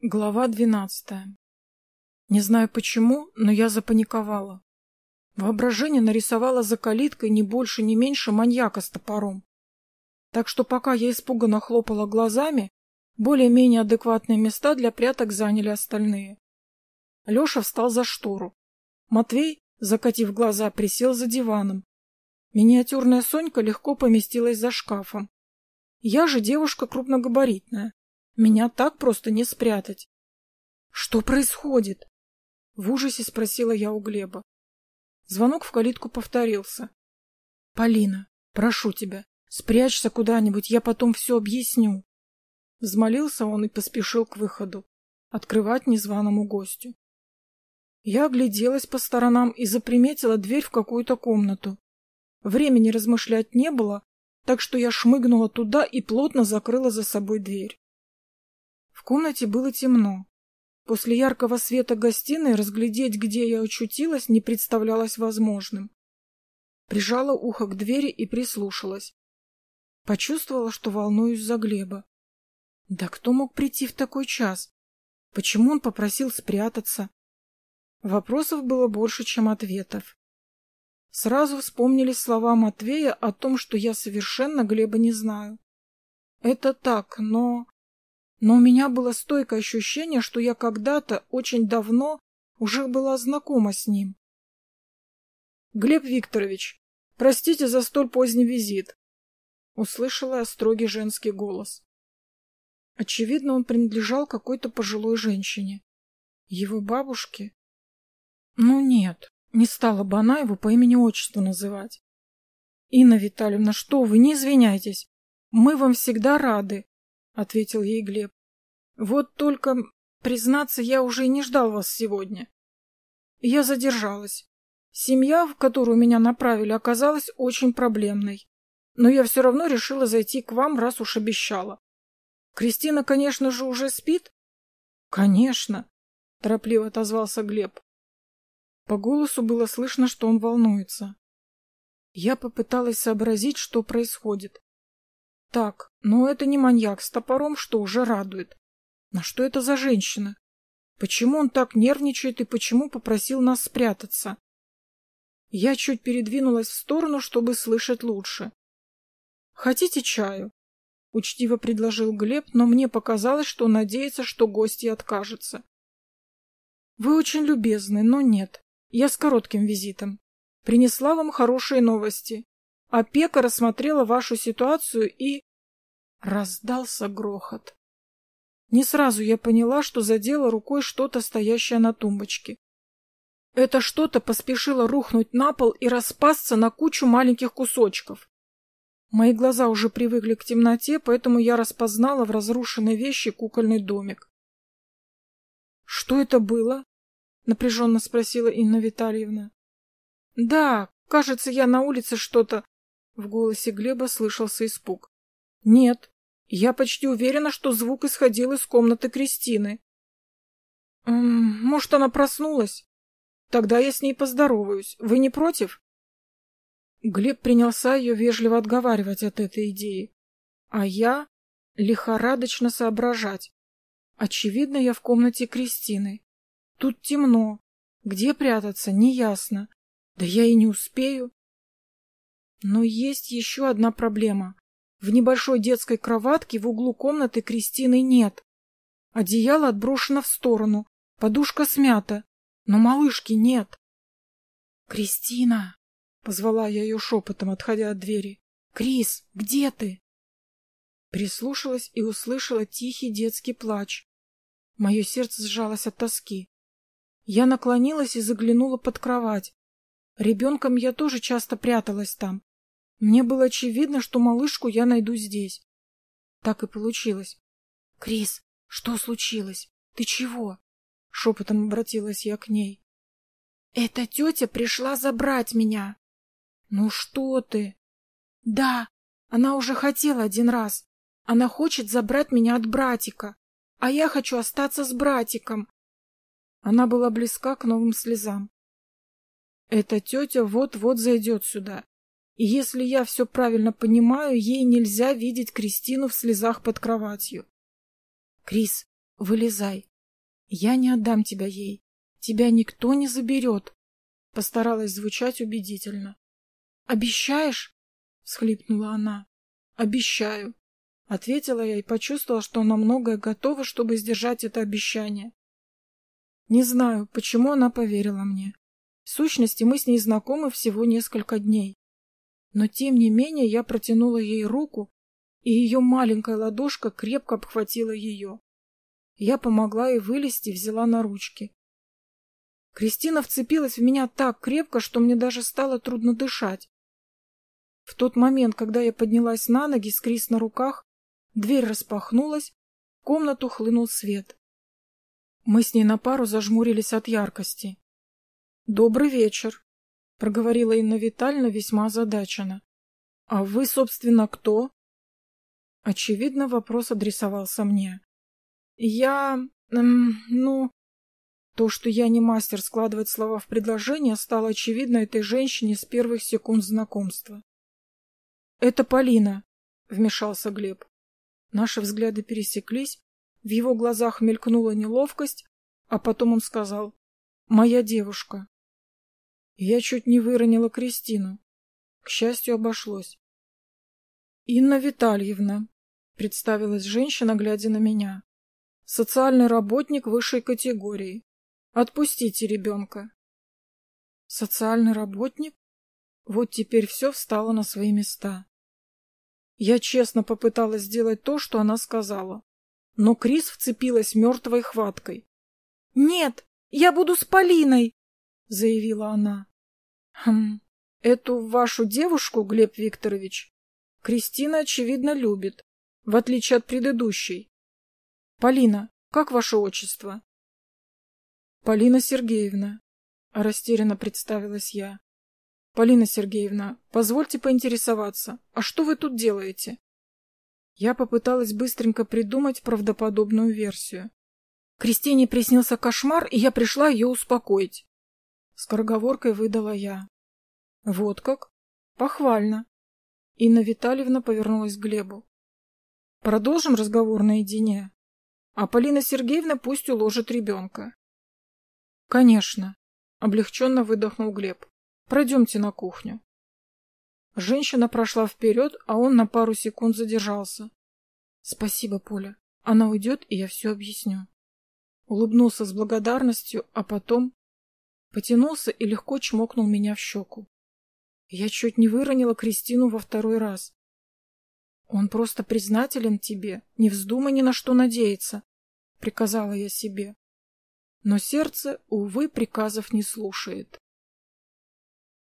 Глава двенадцатая. Не знаю почему, но я запаниковала. Воображение нарисовало за калиткой не больше, не меньше маньяка с топором. Так что пока я испуганно хлопала глазами, более-менее адекватные места для пряток заняли остальные. Леша встал за штору. Матвей, закатив глаза, присел за диваном. Миниатюрная Сонька легко поместилась за шкафом. Я же девушка крупногабаритная. Меня так просто не спрятать. Что происходит? В ужасе спросила я у Глеба. Звонок в калитку повторился. Полина, прошу тебя, спрячься куда-нибудь, я потом все объясню. Взмолился он и поспешил к выходу, открывать незваному гостю. Я огляделась по сторонам и заприметила дверь в какую-то комнату. Времени размышлять не было, так что я шмыгнула туда и плотно закрыла за собой дверь. Комнате было темно. После яркого света гостиной разглядеть, где я очутилась, не представлялось возможным. Прижала ухо к двери и прислушалась. Почувствовала, что волнуюсь за Глеба. Да кто мог прийти в такой час? Почему он попросил спрятаться? Вопросов было больше, чем ответов. Сразу вспомнились слова Матвея о том, что я совершенно Глеба не знаю. Это так, но... Но у меня было стойкое ощущение, что я когда-то, очень давно, уже была знакома с ним. «Глеб Викторович, простите за столь поздний визит», — услышала я строгий женский голос. Очевидно, он принадлежал какой-то пожилой женщине. Его бабушке? Ну нет, не стала бы она его по имени-отчеству называть. «Инна Витальевна, что вы, не извиняйтесь. Мы вам всегда рады ответил ей Глеб. Вот только, признаться, я уже и не ждал вас сегодня. Я задержалась. Семья, в которую меня направили, оказалась очень проблемной. Но я все равно решила зайти к вам, раз уж обещала. Кристина, конечно же, уже спит? Конечно, торопливо отозвался Глеб. По голосу было слышно, что он волнуется. Я попыталась сообразить, что происходит. Так, но это не маньяк с топором, что уже радует. На что это за женщина? Почему он так нервничает и почему попросил нас спрятаться? Я чуть передвинулась в сторону, чтобы слышать лучше. «Хотите чаю?» — учтиво предложил Глеб, но мне показалось, что он надеется, что гостья откажется. «Вы очень любезны, но нет. Я с коротким визитом. Принесла вам хорошие новости. Опека рассмотрела вашу ситуацию и... Раздался грохот. Не сразу я поняла, что задела рукой что-то, стоящее на тумбочке. Это что-то поспешило рухнуть на пол и распасться на кучу маленьких кусочков. Мои глаза уже привыкли к темноте, поэтому я распознала в разрушенной вещи кукольный домик. — Что это было? — напряженно спросила Инна Витальевна. — Да, кажется, я на улице что-то в голосе Глеба слышался испуг. «Нет, я почти уверена, что звук исходил из комнаты Кристины». «Может, она проснулась? Тогда я с ней поздороваюсь. Вы не против?» Глеб принялся ее вежливо отговаривать от этой идеи. А я лихорадочно соображать. Очевидно, я в комнате Кристины. Тут темно. Где прятаться, неясно. Да я и не успею. Но есть еще одна проблема. В небольшой детской кроватке в углу комнаты Кристины нет. Одеяло отброшено в сторону, подушка смята, но малышки нет. «Кристина!» — позвала я ее шепотом, отходя от двери. «Крис, где ты?» Прислушалась и услышала тихий детский плач. Мое сердце сжалось от тоски. Я наклонилась и заглянула под кровать. Ребенком я тоже часто пряталась там, мне было очевидно, что малышку я найду здесь. Так и получилось. — Крис, что случилось? Ты чего? — шепотом обратилась я к ней. — Эта тетя пришла забрать меня. — Ну что ты? — Да, она уже хотела один раз. Она хочет забрать меня от братика, а я хочу остаться с братиком. Она была близка к новым слезам. Эта тетя вот-вот зайдет сюда если я все правильно понимаю, ей нельзя видеть Кристину в слезах под кроватью. — Крис, вылезай, Я не отдам тебя ей. Тебя никто не заберет. Постаралась звучать убедительно. Обещаешь? Схлипнула она. Обещаю. Ответила я и почувствовала, что она многое готова, чтобы сдержать это обещание. Не знаю, почему она поверила мне. В сущности, мы с ней знакомы всего несколько дней. Но, тем не менее, я протянула ей руку, и ее маленькая ладошка крепко обхватила ее. Я помогла ей вылезти и взяла на ручки. Кристина вцепилась в меня так крепко, что мне даже стало трудно дышать. В тот момент, когда я поднялась на ноги с Крис на руках, дверь распахнулась, в комнату хлынул свет. Мы с ней на пару зажмурились от яркости. «Добрый вечер», — проговорила Инна Витальевна весьма озадаченно. «А вы, собственно, кто?» Очевидно, вопрос адресовался мне. «Я... Эм, ну...» То, что я не мастер складывать слова в предложение, стало очевидно этой женщине с первых секунд знакомства. «Это Полина», — вмешался Глеб. Наши взгляды пересеклись, в его глазах мелькнула неловкость, а потом он сказал «Моя девушка». Я чуть не выронила Кристину. К счастью, обошлось. «Инна Витальевна», — представилась женщина, глядя на меня. «Социальный работник высшей категории. Отпустите ребенка». «Социальный работник?» Вот теперь все встало на свои места. Я честно попыталась сделать то, что она сказала. Но Крис вцепилась мертвой хваткой. «Нет, я буду с Полиной!» — заявила она. Хм, эту вашу девушку, Глеб Викторович, Кристина, очевидно, любит, в отличие от предыдущей. Полина, как ваше отчество? Полина Сергеевна, растерянно представилась я. Полина Сергеевна, позвольте поинтересоваться, а что вы тут делаете? Я попыталась быстренько придумать правдоподобную версию. Кристине приснился кошмар, и я пришла ее успокоить. Скороговоркой выдала я. Вот как? Похвально. Инна Витальевна повернулась к Глебу. Продолжим разговор наедине. А Полина Сергеевна пусть уложит ребенка. Конечно. Облегченно выдохнул Глеб. Пройдемте на кухню. Женщина прошла вперед, а он на пару секунд задержался. Спасибо, Поля. Она уйдет, и я все объясню. Улыбнулся с благодарностью, а потом Потянулся и легко чмокнул меня в щеку. Я чуть не выронила Кристину во второй раз. «Он просто признателен тебе, не вздумай ни на что надеяться», — приказала я себе. Но сердце, увы, приказов не слушает.